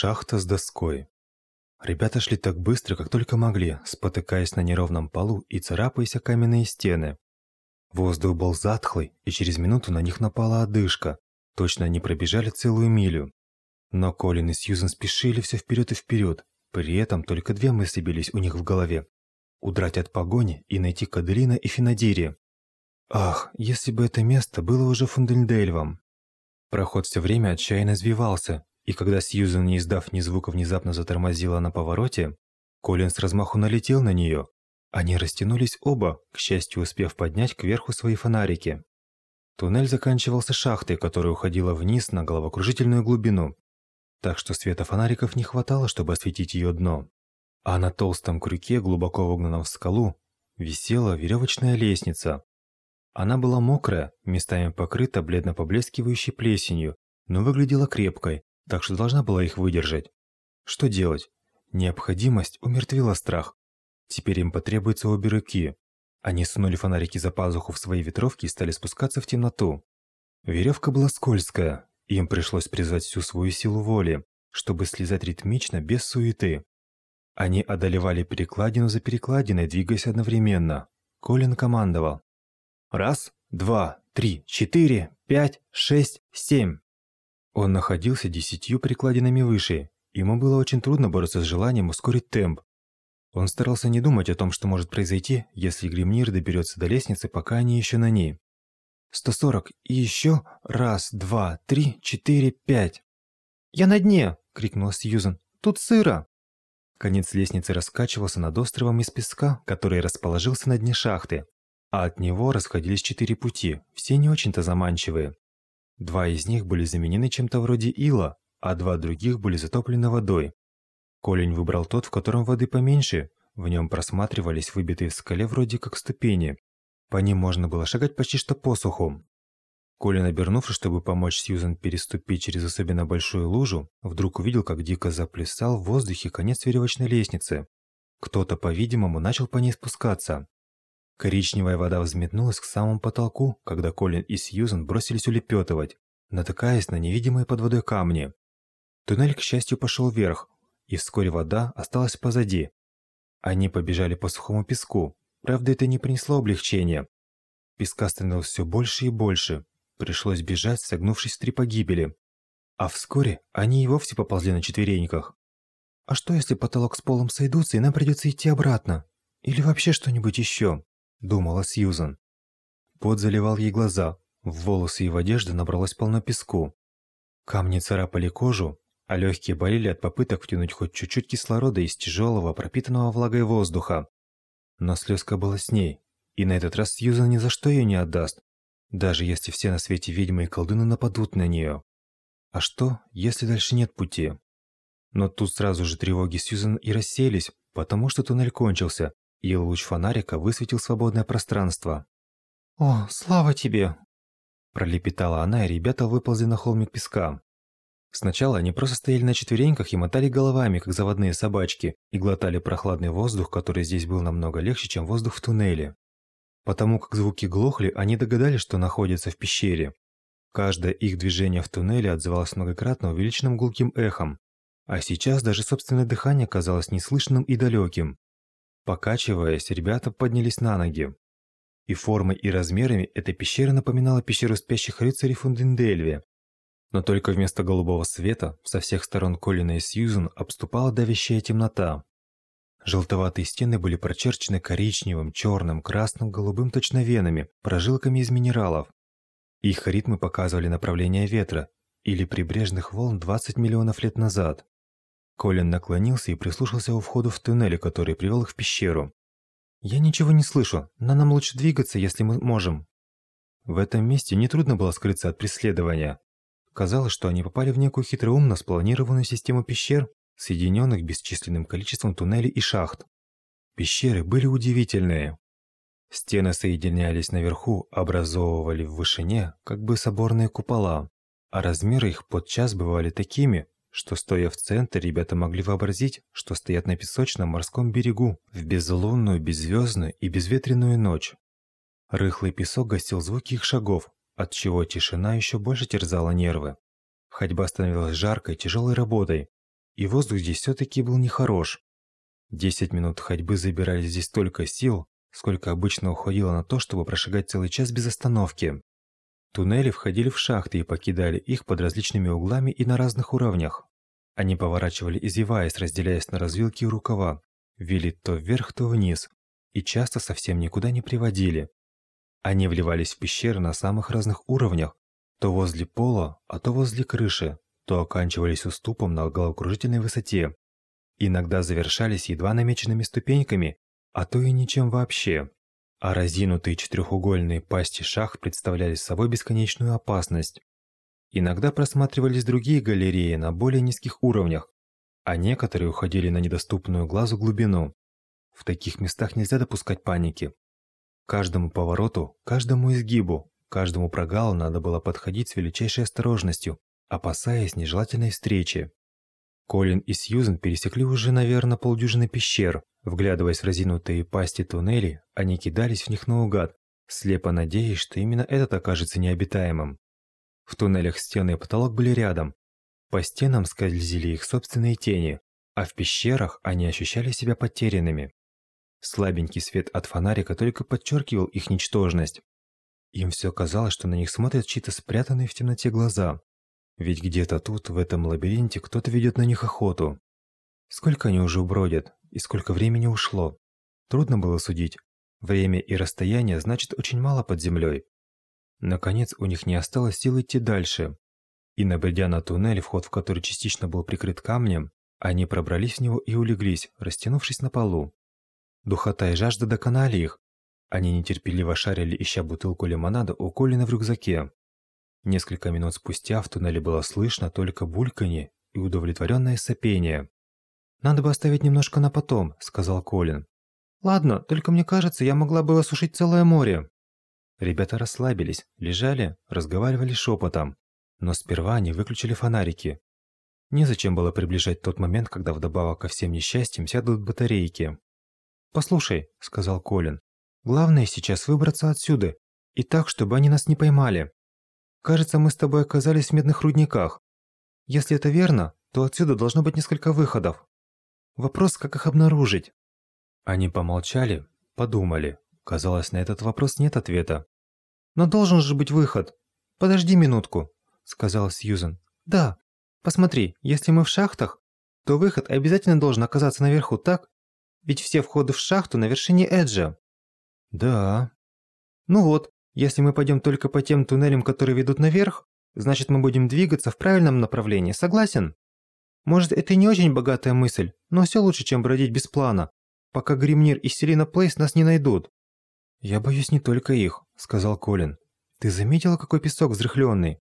Шахта с доской. Ребята шли так быстро, как только могли, спотыкаясь на неровном полу и царапаясь о каменные стены. Воздух был затхлый, и через минуту на них напала одышка. Точно они пробежали целую милю. Но Колин и Сьюзен спешили все вперед и вперед. При этом только две мысли бились у них в голове. Удрать от погони и найти Каделина и Финадири. Ах, если бы это место было уже Фундельдельвом. Проход все время отчаянно извивался, и когда Сьюзен, не издав ни звука, внезапно затормозила на повороте, Колин с размаху налетел на нее. Они растянулись оба, к счастью, успев поднять кверху свои фонарики. Туннель заканчивался шахтой, которая уходила вниз на головокружительную глубину, так что света фонариков не хватало, чтобы осветить ее дно. А на толстом крюке, глубоко вогнанном в скалу, висела веревочная лестница, она была мокрая, местами покрыта бледно поблескивающей плесенью, но выглядела крепкой, так что должна была их выдержать. Что делать? Необходимость умертвила страх. Теперь им потребуется обе руки. Они сунули фонарики за пазуху в свои ветровки и стали спускаться в темноту. Веревка была скользкая, им пришлось призвать всю свою силу воли, чтобы слезать ритмично, без суеты. Они одолевали перекладину за перекладиной, двигаясь одновременно. Колин командовал. Раз, два, три, четыре, пять, шесть, семь. Он находился десятью прикладинами выше. Ему было очень трудно бороться с желанием ускорить темп. Он старался не думать о том, что может произойти, если Гримнир доберется до лестницы, пока они еще на ней. «Сто сорок, и еще раз, два, три, четыре, пять!» «Я на дне!» – крикнула Сьюзен. «Тут сыро!» Конец лестницы раскачивался над островом из песка, который расположился на дне шахты а от него расходились четыре пути, все не очень-то заманчивые. Два из них были заменены чем-то вроде ила, а два других были затоплены водой. Колень выбрал тот, в котором воды поменьше, в нем просматривались выбитые в скале вроде как ступени. По ним можно было шагать почти что по суху. Колин, обернувшись, чтобы помочь Сьюзен переступить через особенно большую лужу, вдруг увидел, как дико заплясал в воздухе конец веревочной лестницы. Кто-то, по-видимому, начал по ней спускаться. Коричневая вода взметнулась к самому потолку, когда Колин и Сьюзен бросились улепетывать, натыкаясь на невидимые под водой камни. Туннель, к счастью, пошел вверх, и вскоре вода осталась позади. Они побежали по сухому песку, правда, это не принесло облегчения. Песка становилось все больше и больше, пришлось бежать, согнувшись в три погибели. А вскоре они и вовсе поползли на четвереньках. А что, если потолок с полом сойдутся, и нам придется идти обратно? Или вообще что-нибудь еще? Думала Сьюзан. Пот заливал ей глаза, в волосы и в одежду набралось полно песку. Камни царапали кожу, а легкие болели от попыток втянуть хоть чуть-чуть кислорода из тяжелого, пропитанного влагой воздуха. Но слезка была с ней, и на этот раз Сьюзан ни за что ее не отдаст, даже если все на свете ведьмы и колдуны нападут на нее. А что, если дальше нет пути? Но тут сразу же тревоги Сьюзан и рассеялись, потому что туннель кончился, и луч фонарика высветил свободное пространство. «О, слава тебе!» Пролепетала она, и ребята выползли на холмик песка. Сначала они просто стояли на четвереньках и мотали головами, как заводные собачки, и глотали прохладный воздух, который здесь был намного легче, чем воздух в туннеле. Потому как звуки глохли, они догадались, что находятся в пещере. Каждое их движение в туннеле отзывалось многократно увеличенным гулким эхом, а сейчас даже собственное дыхание казалось неслышным и далеким. Покачиваясь, ребята поднялись на ноги. И формой, и размерами эта пещера напоминала пещеру спящих рыцарей Фундендельве. Но только вместо голубого света со всех сторон Колина и Сьюзен обступала давящая темнота. Желтоватые стены были прочерчены коричневым, черным, красным, голубым точно венами, прожилками из минералов. Их ритмы показывали направление ветра или прибрежных волн 20 миллионов лет назад. Колин наклонился и прислушался у входа в туннель, который привел их в пещеру. «Я ничего не слышу, но нам лучше двигаться, если мы можем». В этом месте нетрудно было скрыться от преследования. Казалось, что они попали в некую хитроумно спланированную систему пещер, соединенных бесчисленным количеством туннелей и шахт. Пещеры были удивительные. Стены соединялись наверху, образовывали в вышине как бы соборные купола, а размеры их подчас бывали такими, что, стоя в центре, ребята могли вообразить, что стоят на песочном морском берегу в безлунную, беззвездную и безветренную ночь. Рыхлый песок гостил звуки их шагов, отчего тишина еще больше терзала нервы. Ходьба становилась жаркой, тяжелой работой, и воздух здесь все-таки был нехорош. Десять минут ходьбы забирали здесь столько сил, сколько обычно уходило на то, чтобы прошагать целый час без остановки. Туннели входили в шахты и покидали их под различными углами и на разных уровнях. Они поворачивали, извиваясь, разделяясь на развилки и рукава, вели то вверх, то вниз, и часто совсем никуда не приводили. Они вливались в пещеры на самых разных уровнях, то возле пола, а то возле крыши, то оканчивались уступом на головокружительной высоте. Иногда завершались едва намеченными ступеньками, а то и ничем вообще. А разинутые четырехугольные пасти шахт представляли собой бесконечную опасность. Иногда просматривались другие галереи на более низких уровнях, а некоторые уходили на недоступную глазу глубину. В таких местах нельзя допускать паники. Каждому повороту, каждому изгибу, каждому прогалу надо было подходить с величайшей осторожностью, опасаясь нежелательной встречи. Колин и Сьюзен пересекли уже, наверное, полдюжины пещер. Вглядываясь в разинутые пасти туннелей, они кидались в них наугад, слепо надеясь, что именно этот окажется необитаемым. В туннелях стены и потолок были рядом. По стенам скользили их собственные тени, а в пещерах они ощущали себя потерянными. Слабенький свет от фонарика только подчеркивал их ничтожность. Им все казалось, что на них смотрят чьи-то спрятанные в темноте глаза. Ведь где-то тут, в этом лабиринте, кто-то ведет на них охоту. Сколько они уже бродят, и сколько времени ушло. Трудно было судить. Время и расстояние значит очень мало под землей. Наконец, у них не осталось сил идти дальше. И набредя на туннель, вход в который частично был прикрыт камнем, они пробрались в него и улеглись, растянувшись на полу. Духота и жажда доконали их. Они нетерпеливо шарили, ища бутылку лимонада у Колина в рюкзаке. Несколько минут спустя в туннеле было слышно только бульканье и удовлетворенное сопение. «Надо бы оставить немножко на потом», — сказал Колин. «Ладно, только мне кажется, я могла бы осушить целое море». Ребята расслабились, лежали, разговаривали шепотом. Но сперва они выключили фонарики. Незачем было приближать тот момент, когда вдобавок ко всем несчастьям сядут батарейки. «Послушай», — сказал Колин, — «главное сейчас выбраться отсюда, и так, чтобы они нас не поймали. Кажется, мы с тобой оказались в медных рудниках. Если это верно, то отсюда должно быть несколько выходов. Вопрос, как их обнаружить?» Они помолчали, подумали. Казалось, на этот вопрос нет ответа. «Но должен же быть выход. Подожди минутку», — сказала Сьюзен. «Да. Посмотри, если мы в шахтах, то выход обязательно должен оказаться наверху, так? Ведь все входы в шахту на вершине Эджа». «Да». «Ну вот, если мы пойдем только по тем туннелям, которые ведут наверх, значит мы будем двигаться в правильном направлении, согласен? Может, это и не очень богатая мысль, но все лучше, чем бродить без плана, пока Гримнир и Селина Плейс нас не найдут. «Я боюсь не только их», — сказал Колин. «Ты заметила, какой песок взрыхленный?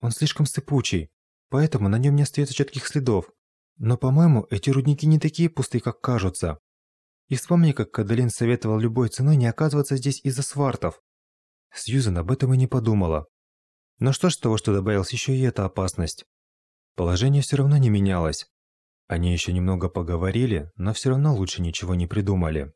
Он слишком сыпучий, поэтому на нем не остается четких следов. Но, по-моему, эти рудники не такие пустые, как кажутся. И вспомни, как Кадалин советовал любой ценой не оказываться здесь из-за свартов. Сьюзен об этом и не подумала. Но что ж того, что добавилась еще и эта опасность? Положение все равно не менялось. Они еще немного поговорили, но все равно лучше ничего не придумали.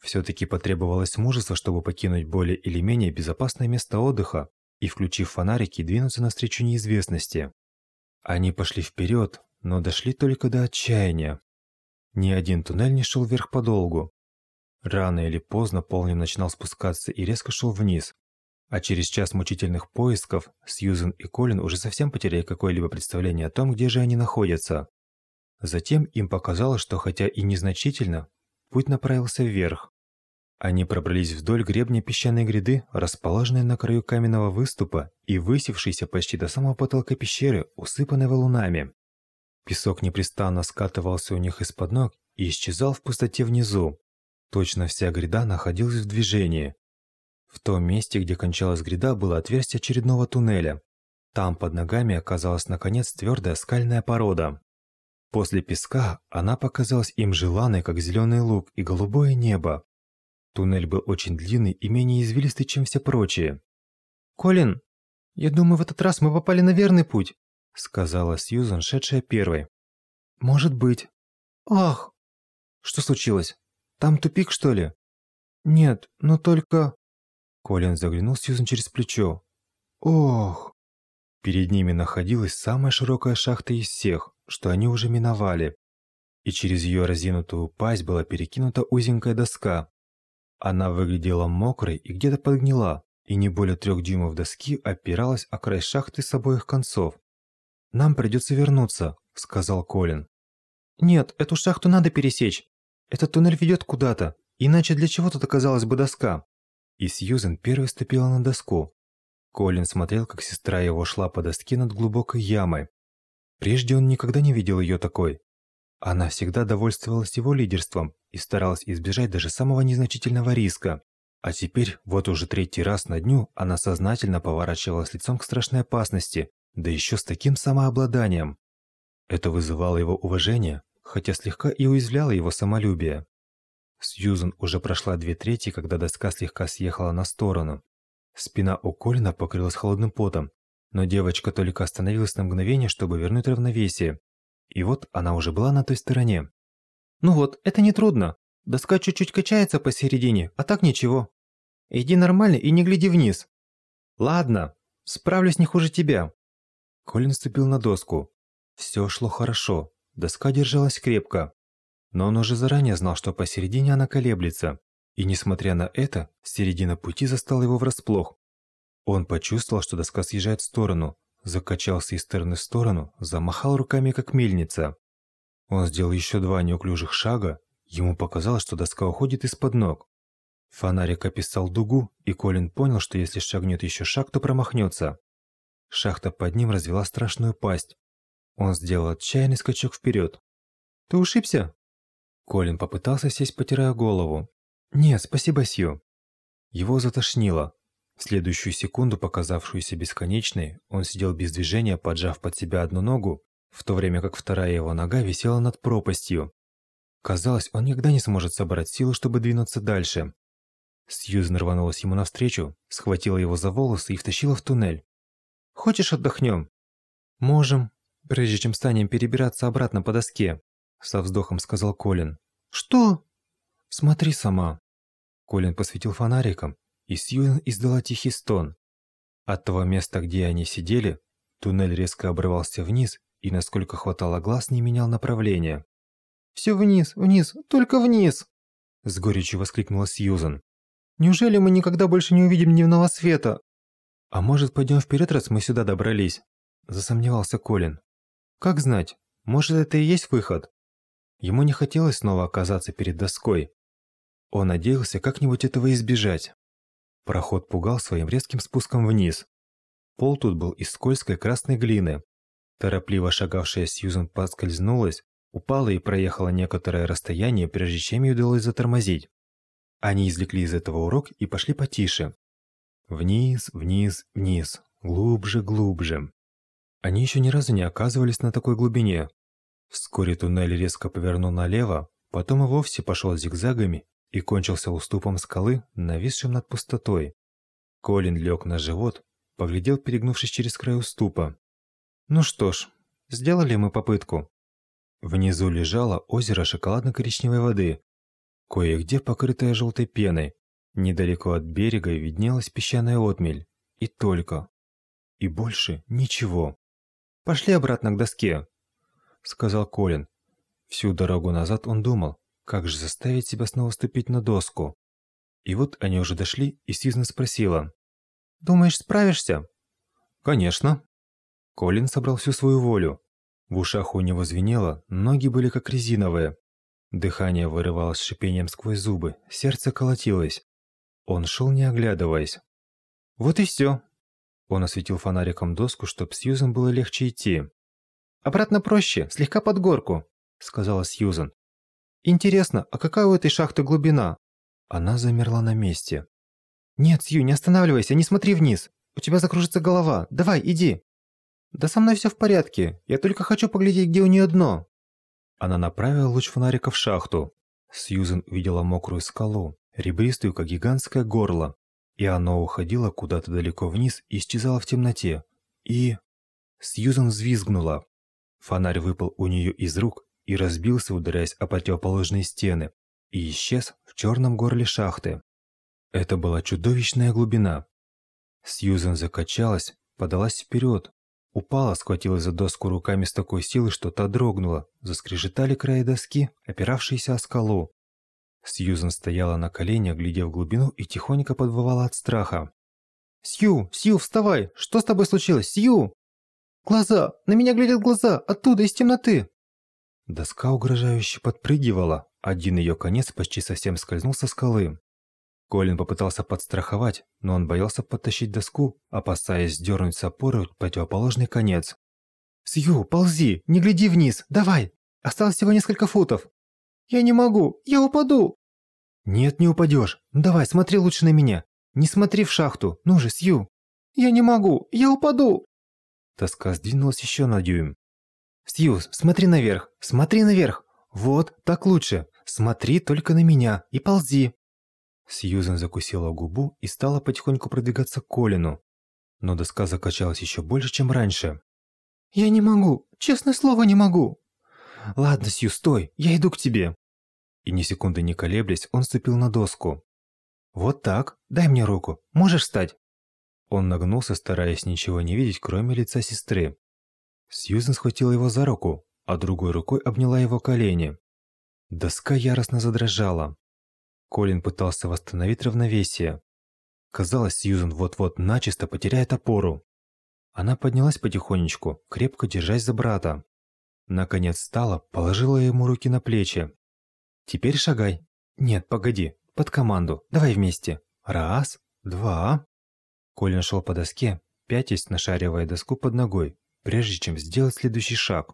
Все-таки потребовалось мужество, чтобы покинуть более или менее безопасное место отдыха и, включив фонарики, двинуться навстречу неизвестности. Они пошли вперед, но дошли только до отчаяния. Ни один туннель не шел вверх подолгу. Рано или поздно Полнин начинал спускаться и резко шел вниз. А через час мучительных поисков Сьюзен и Колин уже совсем потеряли какое-либо представление о том, где же они находятся. Затем им показалось, что хотя и незначительно, путь направился вверх. Они пробрались вдоль гребня песчаной гряды, расположенной на краю каменного выступа и высевшейся почти до самого потолка пещеры, усыпанной валунами. Песок непрестанно скатывался у них из-под ног и исчезал в пустоте внизу. Точно вся гряда находилась в движении. В том месте, где кончалась гряда, было отверстие очередного туннеля. Там под ногами оказалась наконец твердая скальная порода. После песка она показалась им желанной, как зеленый луг и голубое небо. Туннель был очень длинный и менее извилистый, чем все прочие. «Колин, я думаю, в этот раз мы попали на верный путь», сказала Сьюзан, шедшая первой. «Может быть». «Ах!» «Что случилось?» Там тупик, что ли? Нет, но только... Колин заглянул Сьюзен через плечо. Ох! Перед ними находилась самая широкая шахта из всех, что они уже миновали, и через ее разинутую пасть была перекинута узенькая доска. Она выглядела мокрой и где-то подгнила, и не более трех дюймов доски опиралась о край шахты с обоих концов. «Нам придется вернуться», — сказал Колин. «Нет, эту шахту надо пересечь. Этот туннель ведет куда-то, иначе для чего тут оказалась бы доска?» И Сьюзен первой ступила на доску. Колин смотрел, как сестра его шла по доске над глубокой ямой. Прежде он никогда не видел ее такой. Она всегда довольствовалась его лидерством и старалась избежать даже самого незначительного риска. А теперь, вот уже третий раз на дню, она сознательно поворачивалась лицом к страшной опасности, да еще с таким самообладанием. Это вызывало его уважение, хотя слегка и уязвляло его самолюбие. Сьюзен уже прошла две трети, когда доска слегка съехала на сторону. Спина у Колина покрылась холодным потом, но девочка только остановилась на мгновение, чтобы вернуть равновесие. И вот она уже была на той стороне. «Ну вот, это не трудно. Доска чуть-чуть качается посередине, а так ничего. Иди нормально и не гляди вниз». «Ладно, справлюсь не хуже тебя». Колин ступил на доску. Все шло хорошо, доска держалась крепко. Но он уже заранее знал, что посередине она колеблется. И несмотря на это, середина пути застала его врасплох. Он почувствовал, что доска съезжает в сторону, закачался из стороны в сторону, замахал руками, как мельница. Он сделал еще два неуклюжих шага, ему показалось, что доска уходит из-под ног. Фонарик описал дугу, и Колин понял, что если шагнет еще шаг, то промахнется. Шахта под ним развела страшную пасть. Он сделал отчаянный скачок вперед. «Ты ушибся?» Колин попытался сесть, потирая голову. «Нет, спасибо, Сью». Его затошнило. В следующую секунду, показавшуюся бесконечной, он сидел без движения, поджав под себя одну ногу, в то время как вторая его нога висела над пропастью. Казалось, он никогда не сможет собрать силы, чтобы двинуться дальше. Сьюзен рванулась ему навстречу, схватила его за волосы и втащила в туннель. «Хочешь отдохнем?» «Можем, прежде чем станем перебираться обратно по доске», со вздохом сказал Колин. «Что?» «Смотри сама». Колин посветил фонариком, и Сьюэн издала тихий стон. От того места, где они сидели, туннель резко обрывался вниз и, насколько хватало глаз, не менял направления. «Все вниз, вниз, только вниз!» С горечью воскликнула Сьюзан. «Неужели мы никогда больше не увидим дневного света?» «А может, пойдем вперед, раз мы сюда добрались?» Засомневался Колин. «Как знать, может, это и есть выход?» Ему не хотелось снова оказаться перед доской. Он надеялся как-нибудь этого избежать. Проход пугал своим резким спуском вниз. Пол тут был из скользкой красной глины. Торопливо шагавшая Сьюзен подскользнулась, упала и проехала некоторое расстояние, прежде чем ей удалось затормозить. Они извлекли из этого урок и пошли потише. Вниз, вниз, вниз, глубже, глубже. Они еще ни разу не оказывались на такой глубине. Вскоре туннель резко повернул налево, потом и вовсе пошел зигзагами и кончился уступом скалы, нависшим над пустотой. Колин лег на живот, поглядел, перегнувшись через край уступа. Ну что ж, сделали мы попытку. Внизу лежало озеро шоколадно-коричневой воды, кое-где покрытое желтой пеной. Недалеко от берега виднелась песчаная отмель. И только. И больше ничего. «Пошли обратно к доске», — сказал Колин. Всю дорогу назад он думал, как же заставить себя снова ступить на доску? И вот они уже дошли, и Сьюзен спросила. «Думаешь, справишься?» «Конечно». Колин собрал всю свою волю. В ушах у него звенело, ноги были как резиновые. Дыхание вырывалось шипением сквозь зубы, сердце колотилось. Он шел, не оглядываясь. «Вот и все». Он осветил фонариком доску, чтобы Сьюзен было легче идти. «Обратно проще, слегка под горку», — сказала Сьюзен. Интересно, а какая у этой шахты глубина? Она замерла на месте. Нет, Сью, не останавливайся, не смотри вниз. У тебя закружится голова. Давай, иди. Да со мной все в порядке. Я только хочу поглядеть, где у нее дно. Она направила луч фонарика в шахту. Сьюзен увидела мокрую скалу, ребристую, как гигантское горло. И оно уходило куда-то далеко вниз и исчезало в темноте. И... Сьюзен взвизгнула. Фонарь выпал у нее из рук и разбился, ударяясь о противоположные стены, и исчез в черном горле шахты. Это была чудовищная глубина. Сьюзен закачалась, подалась вперед. упала, схватилась за доску руками с такой силой, что та дрогнула. Заскрежетали края доски, опиравшиеся о скалу. Сьюзен стояла на коленях, глядя в глубину и тихонько подвывала от страха. «Сью! Сью, вставай! Что с тобой случилось? Сью!» «Глаза! На меня глядят глаза! Оттуда, из темноты!» Доска угрожающе подпрыгивала. Один ее конец почти совсем скользнул со скалы. Колин попытался подстраховать, но он боялся подтащить доску, опасаясь сдернуть с опоры противоположный конец. «Сью, ползи! Не гляди вниз! Давай! Осталось всего несколько футов!» «Я не могу! Я упаду!» «Нет, не упадешь! Давай, смотри лучше на меня! Не смотри в шахту! Ну же, Сью!» «Я не могу! Я упаду!» Тоска сдвинулась еще на дюйм. «Сью, смотри наверх! Смотри наверх! Вот, так лучше! Смотри только на меня и ползи!» Сьюзен закусила губу и стала потихоньку продвигаться к Колину. Но доска закачалась еще больше, чем раньше. «Я не могу! Честное слово, не могу!» «Ладно, Сью, стой! Я иду к тебе!» И ни секунды не колеблясь, он ступил на доску. «Вот так. Дай мне руку. Можешь встать?» Он нагнулся, стараясь ничего не видеть, кроме лица сестры. Сьюзен схватила его за руку, а другой рукой обняла его колени. Доска яростно задрожала. Колин пытался восстановить равновесие. Казалось, Сьюзен вот-вот начисто потеряет опору. Она поднялась потихонечку, крепко держась за брата. Наконец встала, положила ему руки на плечи. «Теперь шагай». «Нет, погоди, под команду, давай вместе. Раз, два». Колин шел по доске, пятясь, нашаривая доску под ногой, прежде чем сделать следующий шаг.